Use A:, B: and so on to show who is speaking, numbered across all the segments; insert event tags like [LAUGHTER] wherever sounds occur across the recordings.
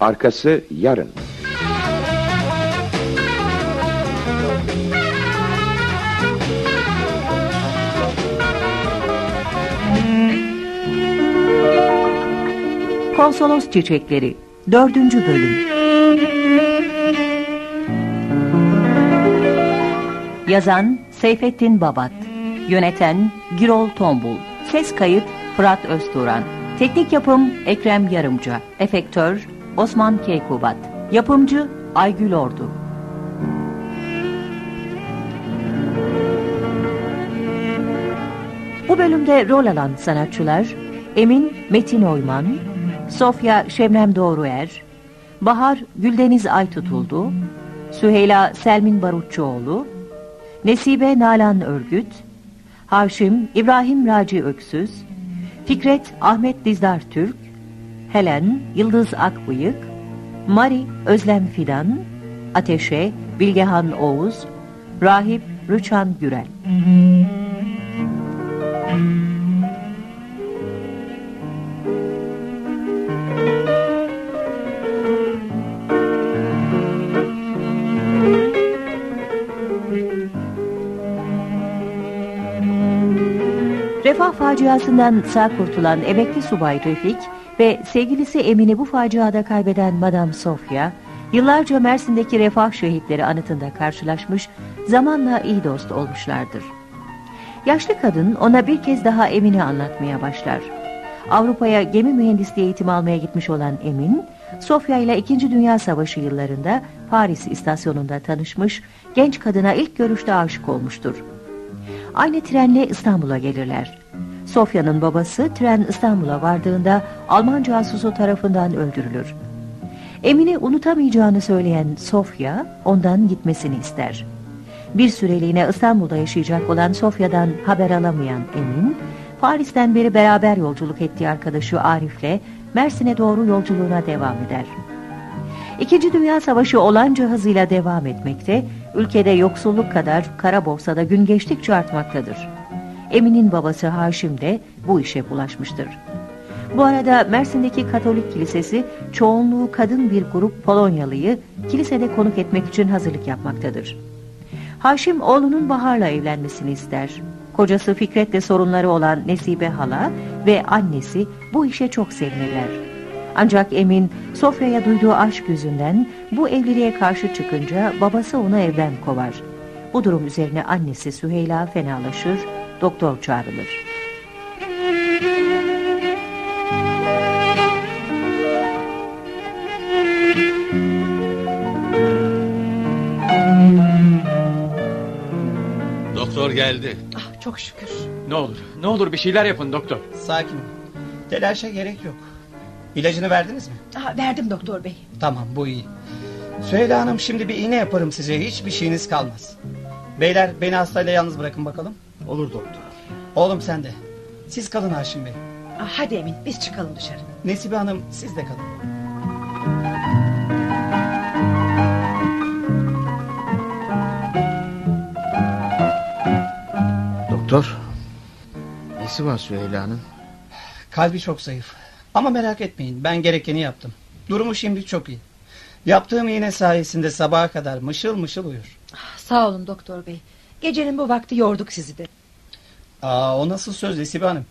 A: Arkası yarın.
B: Konsolos Çiçekleri 4. Bölüm Yazan Seyfettin Babat Yöneten Girol Tombul Ses kayıt Fırat Özturan Teknik yapım Ekrem Yarımca Efektör Osman Keykubat Yapımcı Aygül Ordu. Bu bölümde rol alan sanatçılar Emin Metin Oyman, Sofya Şebnem Doğruer, Bahar Güldeniz Aytutuldu, Süheyla Selmin Barutçuoğlu, Nesibe Nalan Örgüt, Haşim İbrahim Raci Öksüz, Fikret Ahmet Dizdar Türk, Helen Yıldız Akbıyık, Mari Özlem Fidan, Ateşe Bilgehan Oğuz, Rahip Rüçhan Gürel. Faciasından sağ kurtulan emekli subay Refik ve sevgilisi Emin'i bu faciada kaybeden Madame Sofia, yıllarca Mersin'deki refah şehitleri anıtında karşılaşmış, zamanla iyi dost olmuşlardır. Yaşlı kadın ona bir kez daha Emin'i anlatmaya başlar. Avrupa'ya gemi mühendisliği eğitimi almaya gitmiş olan Emin, Sofya ile 2. Dünya Savaşı yıllarında Paris istasyonunda tanışmış, genç kadına ilk görüşte aşık olmuştur. Aynı trenle İstanbul'a gelirler. Sofya'nın babası tren İstanbul'a vardığında Alman casusu tarafından öldürülür. Emin'i unutamayacağını söyleyen Sofya ondan gitmesini ister. Bir süreliğine İstanbul'da yaşayacak olan Sofya'dan haber alamayan Emin, Paris'ten beri beraber yolculuk ettiği arkadaşı Arif'le Mersin'e doğru yolculuğuna devam eder. İkinci Dünya Savaşı olanca hızıyla devam etmekte, ülkede yoksulluk kadar kara borsada gün geçtikçe artmaktadır. Emin'in babası Haşim de bu işe bulaşmıştır. Bu arada Mersin'deki Katolik Kilisesi çoğunluğu kadın bir grup Polonyalı'yı kilisede konuk etmek için hazırlık yapmaktadır. Haşim oğlunun Bahar'la evlenmesini ister. Kocası Fikret'le sorunları olan Nesibe Hala ve annesi bu işe çok sevinirler. Ancak Emin Sofya'ya duyduğu aşk yüzünden bu evliliğe karşı çıkınca babası onu evden kovar. Bu durum üzerine annesi Süheyla fenalaşır, doktor çağrılır.
C: Doktor geldi.
D: Ah, çok şükür.
E: Ne olur, ne olur bir şeyler yapın doktor.
F: Sakin ol. Telaşa gerek yok. İlacını verdiniz mi?
D: Ah, verdim doktor bey.
F: Tamam bu iyi. Süheyla Hanım şimdi bir iğne yaparım size. Hiçbir şeyiniz kalmaz. Beyler beni hastayla yalnız bırakın bakalım.
G: Olur doktor.
F: Oğlum sen de. Siz kalın Haşim Bey.
D: Ah, hadi Emin biz çıkalım dışarı.
F: Nesibe Hanım siz de kalın.
G: Doktor. Nesi var Süheyla'nın?
F: Kalbi çok zayıf. Ama merak etmeyin ben gerekeni yaptım. Durumu şimdi çok iyi. Yaptığım iğne sayesinde sabaha kadar mışıl mışıl uyur.
D: Ah, sağ olun doktor bey. Gecenin bu vakti yorduk sizi de.
F: Aa, o nasıl söz Nesibe Hanım?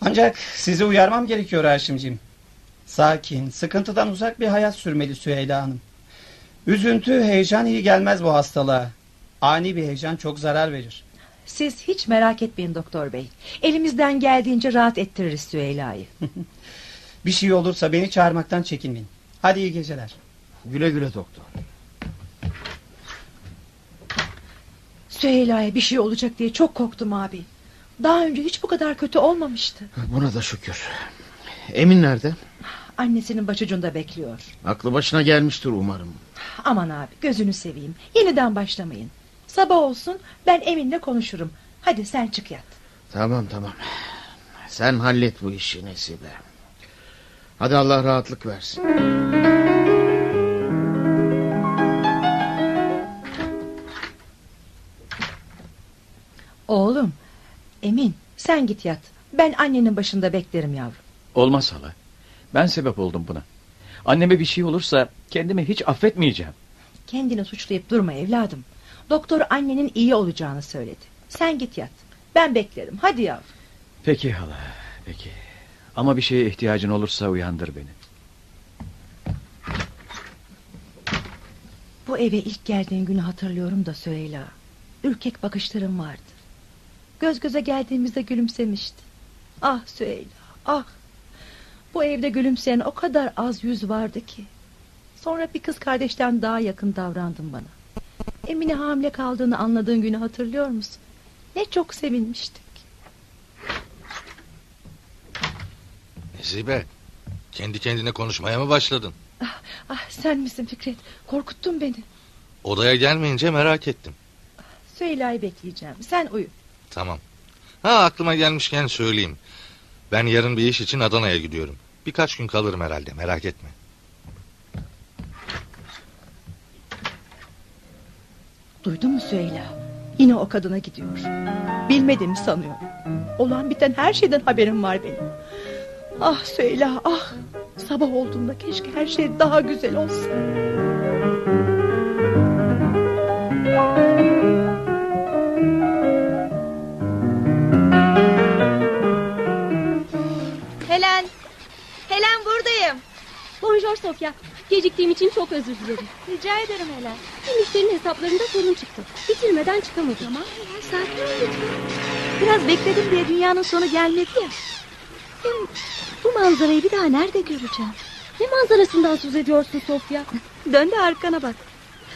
F: Ancak sizi uyarmam gerekiyor Haşimciğim. Sakin, sıkıntıdan uzak bir hayat sürmeli Süheyla Hanım. Üzüntü, heyecan iyi gelmez bu hastalığa. Ani bir heyecan çok zarar verir.
D: Siz hiç merak etmeyin doktor bey. Elimizden geldiğince rahat ettiririz Süheyla'yı. [LAUGHS]
F: Bir şey olursa beni çağırmaktan çekinmeyin. Hadi iyi geceler.
G: Güle güle doktor.
D: Süheyla'ya bir şey olacak diye çok korktum abi. Daha önce hiç bu kadar kötü olmamıştı.
G: Buna da şükür. Emin nerede?
D: Annesinin başucunda bekliyor.
G: Aklı başına gelmiştir umarım.
D: Aman abi gözünü seveyim. Yeniden başlamayın. Sabah olsun ben Emin'le konuşurum. Hadi sen çık yat.
G: Tamam tamam. Sen hallet bu işi Nesibe. Hadi Allah rahatlık versin.
D: Oğlum Emin sen git yat. Ben annenin başında beklerim yavrum.
E: Olmaz hala. Ben sebep oldum buna. Anneme bir şey olursa kendimi hiç affetmeyeceğim.
D: Kendini suçlayıp durma evladım. Doktor annenin iyi olacağını söyledi. Sen git yat. Ben beklerim. Hadi yavrum.
E: Peki hala, peki. Ama bir şeye ihtiyacın olursa uyandır beni.
D: Bu eve ilk geldiğin günü hatırlıyorum da Süheyla. Ürkek bakışların vardı. Göz göze geldiğimizde gülümsemişti. Ah Süheyla, ah. Bu evde gülümseyen o kadar az yüz vardı ki. Sonra bir kız kardeşten daha yakın davrandın bana. Emine hamile kaldığını anladığın günü hatırlıyor musun? Ne çok sevinmiştik.
A: Nesibe, kendi kendine konuşmaya mı başladın?
D: Ah sen misin Fikret? Korkuttun beni.
A: Odaya gelmeyince merak ettim.
D: Süheyla'yı bekleyeceğim. Sen uyu.
A: Tamam. Ha aklıma gelmişken söyleyeyim. Ben yarın bir iş için Adana'ya gidiyorum. Birkaç gün kalırım herhalde merak etme.
D: Duydun mu Süheyla? Yine o kadına gidiyor. Bilmediğimi sanıyorum. Olan biten her şeyden haberim var benim. Ah Süheyla ah. Sabah olduğunda keşke her şey daha güzel olsa.
H: Sofya. Geciktiğim için çok özür dilerim.
C: Rica ederim Helen.
H: Bir müşterinin hesaplarında sorun çıktı. Bitirmeden çıkamadım.
C: Tamam Helen sakin ol lütfen. Biraz bekledim diye dünyanın sonu gelmedi ya. Hem bu manzarayı bir daha nerede göreceğim?
H: Ne manzarasından söz ediyorsun Sofya?
C: Dön de arkana bak.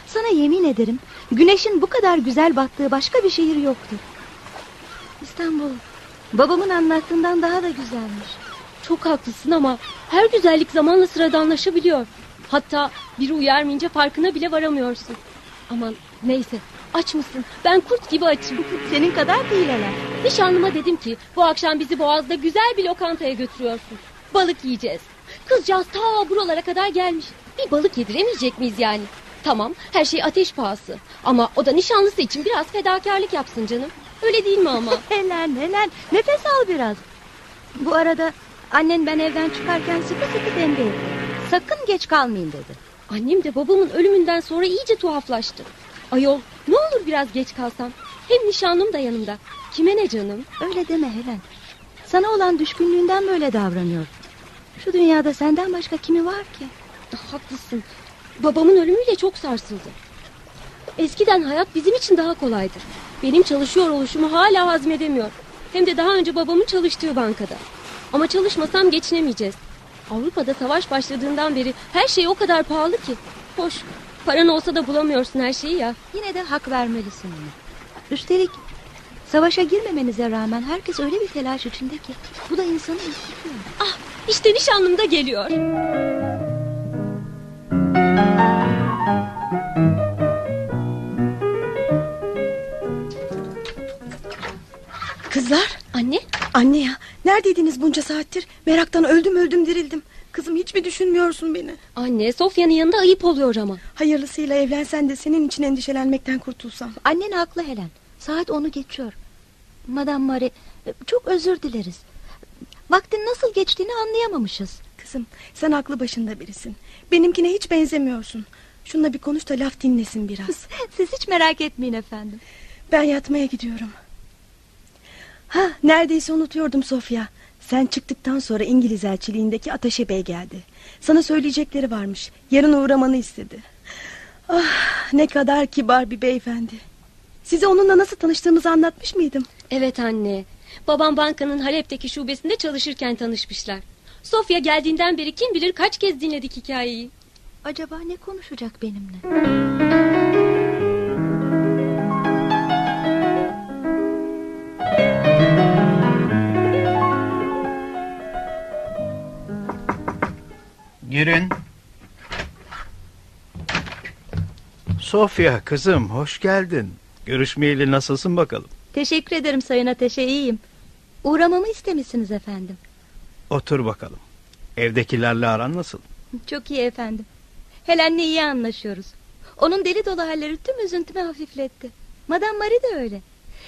C: Sana yemin ederim güneşin bu kadar güzel battığı başka bir şehir yoktur. İstanbul babamın anlattığından daha da güzelmiş.
H: Çok haklısın ama her güzellik zamanla sıradanlaşabiliyor. Hatta biri uyarmayınca farkına bile varamıyorsun. Aman neyse aç mısın? Ben kurt gibi açım. [LAUGHS]
C: Senin kadar değil Helen.
H: Nişanlıma dedim ki bu akşam bizi Boğaz'da güzel bir lokantaya götürüyorsun. Balık yiyeceğiz. Kızcağız ta buralara kadar gelmiş. Bir balık yediremeyecek miyiz yani? Tamam her şey ateş pahası. Ama o da nişanlısı için biraz fedakarlık yapsın canım. Öyle değil mi ama? [LAUGHS]
C: Helen Helen nefes al biraz. Bu arada annen ben evden çıkarken sıkı sıkı tembih etti. Sakın geç kalmayın dedi.
H: Annem de babamın ölümünden sonra iyice tuhaflaştı. Ayol ne olur biraz geç kalsam. Hem nişanlım da yanımda. Kime ne canım?
C: Öyle deme Helen. Sana olan düşkünlüğünden böyle davranıyor. Şu dünyada senden başka kimi var ki?
H: Haklısın. Babamın ölümüyle çok sarsıldı. Eskiden hayat bizim için daha kolaydı. Benim çalışıyor oluşumu hala hazmedemiyor. Hem de daha önce babamın çalıştığı bankada. Ama çalışmasam geçinemeyeceğiz. Avrupa'da savaş başladığından beri her şey o kadar pahalı ki. Hoş, paran olsa da bulamıyorsun her şeyi ya.
C: Yine de hak vermelisin ona. Üstelik savaşa girmemenize rağmen herkes öyle bir telaş içinde ki bu da insanı ürkütüyor.
H: Ah, işte nişanlım da geliyor.
I: Kızlar,
H: Anne,
I: anne ya, neredeydiniz bunca saattir? Meraktan öldüm öldüm dirildim. Kızım hiç mi düşünmüyorsun beni?
H: anne Sofya'nın yanında ayıp oluyor ama.
I: Hayırlısıyla evlensen de senin için endişelenmekten kurtulsam.
C: Annen haklı Helen. Saat onu geçiyor. Madame Marie çok özür dileriz. Vaktin nasıl geçtiğini anlayamamışız.
I: Kızım, sen aklı başında birisin. Benimkine hiç benzemiyorsun. Şununla bir konuş da laf dinlesin biraz. [LAUGHS]
C: Siz hiç merak etmeyin efendim.
I: Ben yatmaya gidiyorum. Ha, neredeyse unutuyordum Sofya. Sen çıktıktan sonra İngiliz elçiliğindeki Ataşe Bey geldi. Sana söyleyecekleri varmış. Yarın uğramanı istedi. Ah, ne kadar kibar bir beyefendi. Size onunla nasıl tanıştığımızı anlatmış mıydım?
H: Evet anne. Babam bankanın Halep'teki şubesinde çalışırken tanışmışlar. Sofya geldiğinden beri kim bilir kaç kez dinledik hikayeyi.
C: Acaba ne konuşacak benimle?
F: Girin.
J: Sofya kızım hoş geldin. Görüşmeyeli nasılsın bakalım?
C: Teşekkür ederim Sayın Ateş'e iyiyim. Uğramamı istemişsiniz efendim.
J: Otur bakalım. Evdekilerle aran nasıl?
C: Çok iyi efendim. Helen'le iyi anlaşıyoruz. Onun deli dolu halleri tüm üzüntümü hafifletti. Madame Marie de öyle.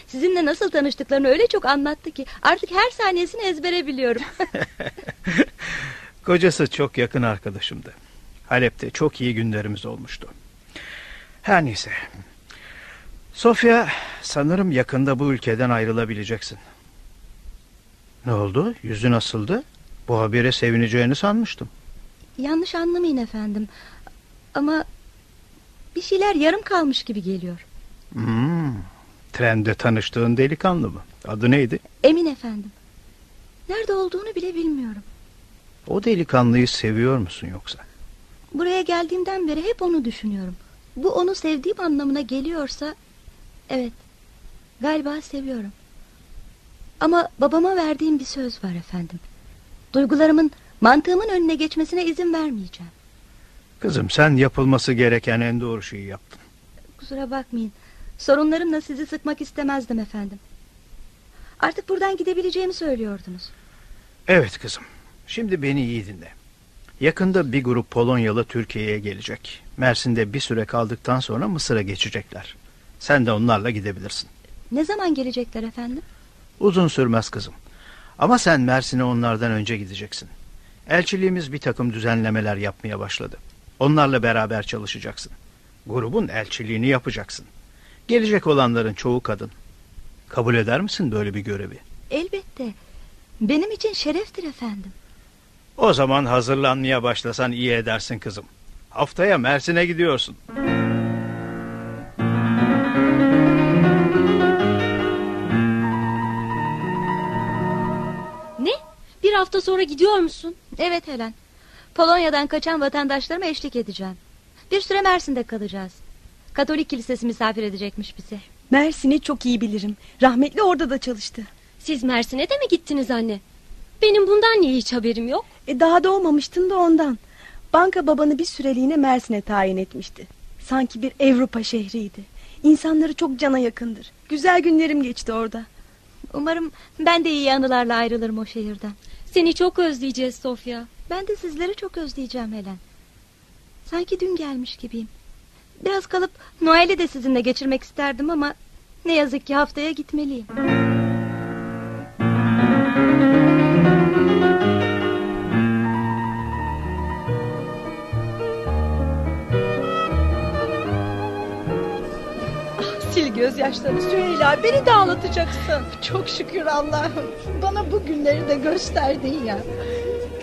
C: Sizinle nasıl tanıştıklarını öyle çok anlattı ki artık her saniyesini ezbere biliyorum. [LAUGHS]
J: Kocası çok yakın arkadaşımdı. Halep'te çok iyi günlerimiz olmuştu. Her neyse. Sofya sanırım yakında bu ülkeden ayrılabileceksin. Ne oldu? Yüzün asıldı. Bu habere sevineceğini sanmıştım.
C: Yanlış anlamayın efendim. Ama bir şeyler yarım kalmış gibi geliyor.
J: Hmm, trende tanıştığın delikanlı mı? Adı neydi?
C: Emin efendim. Nerede olduğunu bile bilmiyorum.
J: O delikanlıyı seviyor musun yoksa?
C: Buraya geldiğimden beri hep onu düşünüyorum. Bu onu sevdiğim anlamına geliyorsa... Evet, galiba seviyorum. Ama babama verdiğim bir söz var efendim. Duygularımın mantığımın önüne geçmesine izin vermeyeceğim.
J: Kızım sen yapılması gereken en doğru şeyi yaptın.
C: Kusura bakmayın. Sorunlarımla sizi sıkmak istemezdim efendim. Artık buradan gidebileceğimi söylüyordunuz.
J: Evet kızım. Şimdi beni iyi dinle. Yakında bir grup Polonyalı Türkiye'ye gelecek. Mersin'de bir süre kaldıktan sonra Mısır'a geçecekler. Sen de onlarla gidebilirsin.
C: Ne zaman gelecekler efendim?
J: Uzun sürmez kızım. Ama sen Mersin'e onlardan önce gideceksin. Elçiliğimiz bir takım düzenlemeler yapmaya başladı. Onlarla beraber çalışacaksın. Grubun elçiliğini yapacaksın. Gelecek olanların çoğu kadın. Kabul eder misin böyle bir görevi?
C: Elbette. Benim için şereftir efendim.
J: O zaman hazırlanmaya başlasan iyi edersin kızım. Haftaya Mersin'e gidiyorsun.
H: Ne? Bir hafta sonra gidiyor musun?
C: Evet Helen. Polonya'dan kaçan vatandaşlarıma eşlik edeceğim. Bir süre Mersin'de kalacağız. Katolik kilisesi misafir edecekmiş bizi.
I: Mersin'i çok iyi bilirim. Rahmetli orada da çalıştı.
H: Siz Mersin'e de mi gittiniz anne? Benim bundan niye hiç haberim yok?
I: E daha doğmamıştın da ondan. Banka babanı bir süreliğine Mersin'e tayin etmişti. Sanki bir Avrupa şehriydi. İnsanları çok cana yakındır. Güzel günlerim geçti orada.
C: Umarım ben de iyi anılarla ayrılırım o şehirden.
H: Seni çok özleyeceğiz Sofya.
C: Ben de sizleri çok özleyeceğim Helen. Sanki dün gelmiş gibiyim. Biraz kalıp Noel'i de sizinle geçirmek isterdim ama... ...ne yazık ki haftaya gitmeliyim.
D: Gözyaşlarını Süheyla beni de ağlatacaksın. [LAUGHS]
K: Çok şükür Allah'ım. Bana bu günleri de gösterdin ya.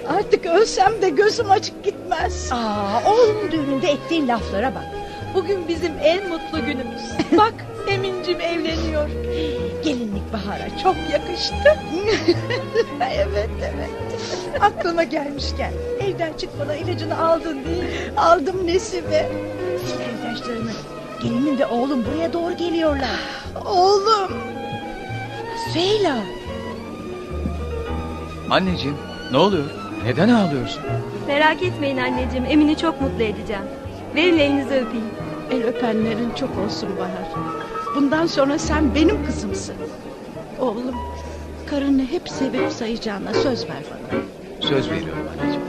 K: Artık ölsem de gözüm açık gitmez.
D: Aa, oğlum düğününde ettiğin laflara bak. Bugün bizim en mutlu günümüz. [LAUGHS] Bak Emin'cim evleniyor. Gelinlik Bahar'a çok yakıştı. [LAUGHS]
K: evet evet.
D: Aklıma gelmişken evden çıkmadan ilacını aldın değil mi?
K: Aldım Nesibe.
D: Sil gözyaşlarını. Gelinin ve oğlum buraya doğru geliyorlar.
K: Oğlum.
D: Süheyla.
E: Anneciğim ne oluyor? Neden ağlıyorsun?
C: Merak etmeyin anneciğim. Emin'i çok mutlu edeceğim. Verin elinizi öpeyim.
K: El öpenlerin çok olsun Bahar. Bundan sonra sen benim kızımsın. Oğlum karını hep sevip sayacağına söz ver bana.
E: Söz veriyorum anneciğim.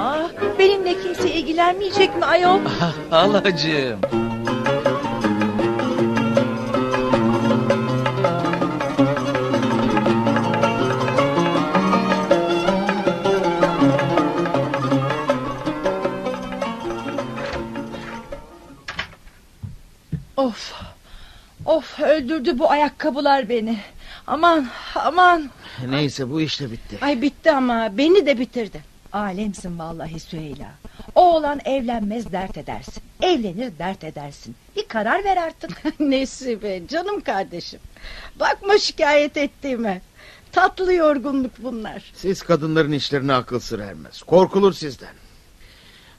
D: Aa, benimle kimse ilgilenmeyecek mi ayol? [LAUGHS]
E: Halacığım.
D: Öldürdü bu ayakkabılar beni. Aman aman.
G: Neyse bu işte bitti.
K: Ay bitti ama beni de bitirdi.
D: Alemsin vallahi Süheyla. Oğlan evlenmez dert edersin. Evlenir dert edersin. Bir karar ver artık. [LAUGHS]
K: Nesibe canım kardeşim. Bakma şikayet ettiğime. Tatlı yorgunluk bunlar.
G: Siz kadınların işlerine akıl sır ermez. Korkulur sizden.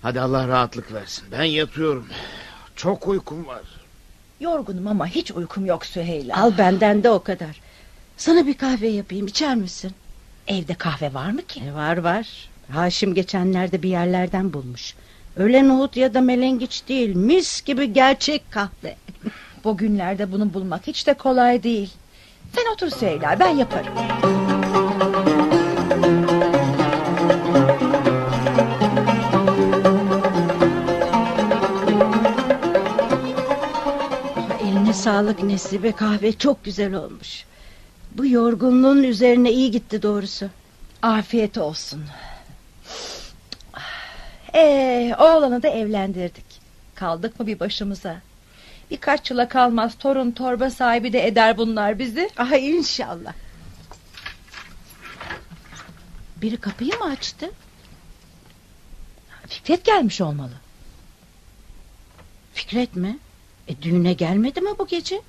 G: Hadi Allah rahatlık versin. Ben yatıyorum. Çok uykum var.
D: Yorgunum ama hiç uykum yok Süheyla.
K: Al benden de o kadar. Sana bir kahve yapayım içer misin?
D: Evde kahve var mı ki?
K: E, var var. Haşim geçenlerde bir yerlerden bulmuş. Öyle nohut ya da melengiç değil. Mis gibi gerçek kahve. [LAUGHS]
D: Bugünlerde bunu bulmak hiç de kolay değil. Sen otur Süheyla ben yaparım.
K: Sağlık Nesibe kahve çok güzel olmuş. Bu yorgunluğun üzerine iyi gitti doğrusu.
D: Afiyet olsun. Ee, oğlanı da evlendirdik. Kaldık mı bir başımıza? Birkaç yıla kalmaz torun torba sahibi de eder bunlar bizi.
K: Ay inşallah. Biri kapıyı mı açtı?
D: Fikret gelmiş olmalı.
K: Fikret mi? E, düğüne gelmedi mi bu gece?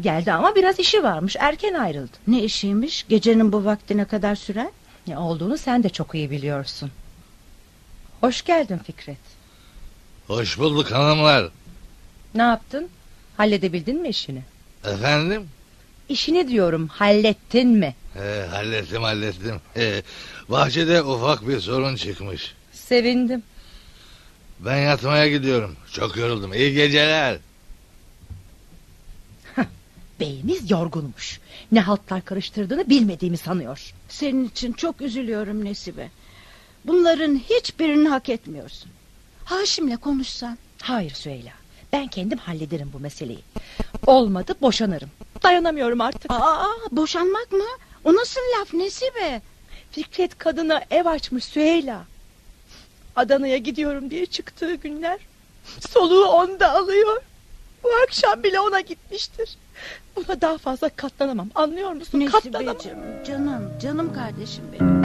D: Geldi ama biraz işi varmış. Erken ayrıldı.
K: Ne işiymiş? Gecenin bu vaktine kadar sürer?
D: Ne olduğunu sen de çok iyi biliyorsun. Hoş geldin Fikret.
A: Hoş bulduk hanımlar.
D: Ne yaptın? Halledebildin mi işini?
A: Efendim?
D: İşini diyorum hallettin mi?
A: He, hallettim hallettim. He, bahçede ufak bir sorun çıkmış.
D: Sevindim.
A: Ben yatmaya gidiyorum. Çok yoruldum. İyi geceler.
D: Beyimiz yorgunmuş. Ne haltlar karıştırdığını bilmediğimi sanıyor.
K: Senin için çok üzülüyorum Nesibe. Bunların hiçbirini hak etmiyorsun. Haşim'le konuşsan.
D: Hayır Süheyla. Ben kendim hallederim bu meseleyi. Olmadı boşanırım. Dayanamıyorum artık.
K: Aa, boşanmak mı? O nasıl laf Nesibe?
D: Fikret kadına ev açmış Süheyla. Adana'ya gidiyorum diye çıktığı günler soluğu onda alıyor. Bu akşam bile ona gitmiştir. Buna daha fazla katlanamam. Anlıyor musun? Katlanamam.
K: Nesibeciğim, canım, canım kardeşim benim.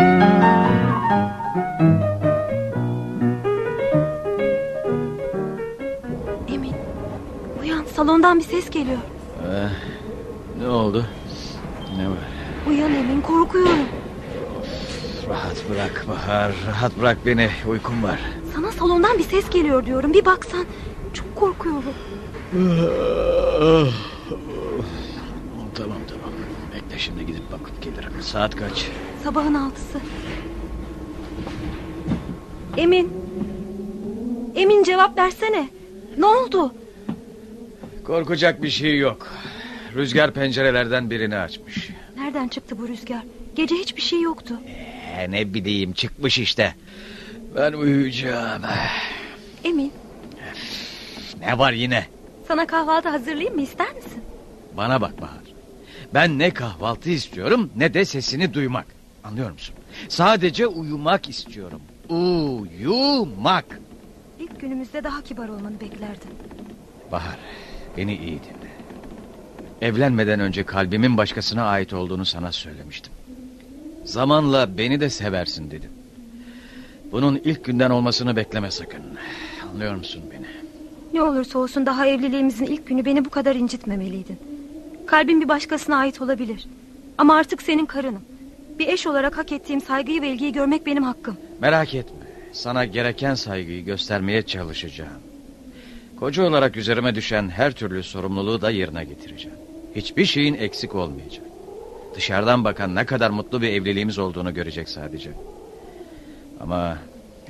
L: Emin uyan salondan bir ses geliyor.
E: Ee, ne oldu? Ne var?
L: Uyan Emin korkuyorum.
E: Rahat bırak Bahar. Rahat bırak beni. Uykum var.
L: Sana salondan bir ses geliyor diyorum bir baksan. Çok korkuyorum.
E: Tamam tamam. Bekle şimdi gidip bakıp gelirim. Saat kaç?
L: Sabahın altısı. Emin. Emin cevap versene. Ne oldu?
E: Korkacak bir şey yok. Rüzgar pencerelerden birini açmış.
L: Nereden çıktı bu rüzgar? Gece hiçbir şey yoktu.
E: Ee, ne bileyim çıkmış işte. Ben uyuyacağım.
L: Emin
E: Ne var yine?
L: Sana kahvaltı hazırlayayım mı ister misin?
E: Bana bak Bahar. Ben ne kahvaltı istiyorum ne de sesini duymak. Anlıyor musun? Sadece uyumak istiyorum. Uyumak.
L: İlk günümüzde daha kibar olmanı beklerdim.
E: Bahar, beni iyi dinle. Evlenmeden önce kalbimin başkasına ait olduğunu sana söylemiştim. Zamanla beni de seversin dedim. Bunun ilk günden olmasını bekleme sakın. Anlıyor musun beni?
L: Ne olursa olsun daha evliliğimizin ilk günü beni bu kadar incitmemeliydin. Kalbim bir başkasına ait olabilir. Ama artık senin karınım. Bir eş olarak hak ettiğim saygıyı ve ilgiyi görmek benim hakkım.
E: Merak etme. Sana gereken saygıyı göstermeye çalışacağım. Koca olarak üzerime düşen her türlü sorumluluğu da yerine getireceğim. Hiçbir şeyin eksik olmayacak. Dışarıdan bakan ne kadar mutlu bir evliliğimiz olduğunu görecek sadece. Ama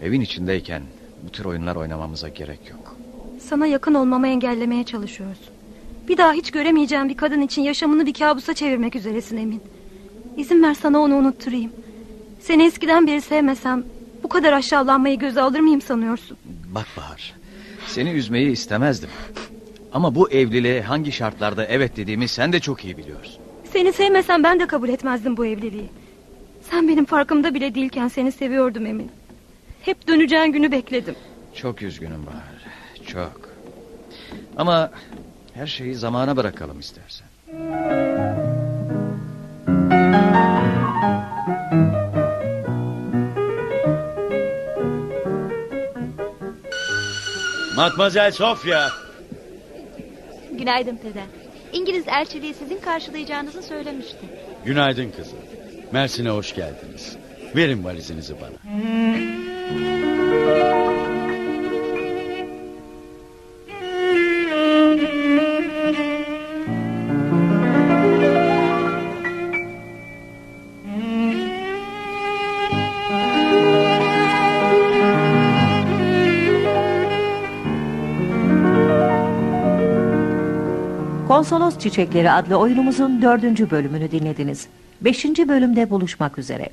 E: evin içindeyken bu tür oyunlar oynamamıza gerek yok.
L: Sana yakın olmamı engellemeye çalışıyorsun. Bir daha hiç göremeyeceğim bir kadın için yaşamını bir kabusa çevirmek üzeresin Emin. İzin ver sana onu unutturayım. Seni eskiden beri sevmesem bu kadar aşağılanmayı göze alır mıyım sanıyorsun?
E: Bak Bahar, seni üzmeyi istemezdim. Ama bu evliliğe hangi şartlarda evet dediğimi sen de çok iyi biliyorsun.
L: Seni sevmesem ben de kabul etmezdim bu evliliği. Sen benim farkımda bile değilken seni seviyordum Emin. Hep döneceğin günü bekledim.
E: Çok üzgünüm Bahar, çok. Ama her şeyi zamana bırakalım istersen.
M: Matmazel Sofya.
C: Günaydın peder. İngiliz elçiliği sizin karşılayacağınızı söylemişti.
M: Günaydın kızım. Mersin'e hoş geldiniz. Verin valizinizi bana.
B: Çiçekleri adlı oyunumuzun dördüncü bölümünü dinlediniz. Beşinci bölümde buluşmak üzere.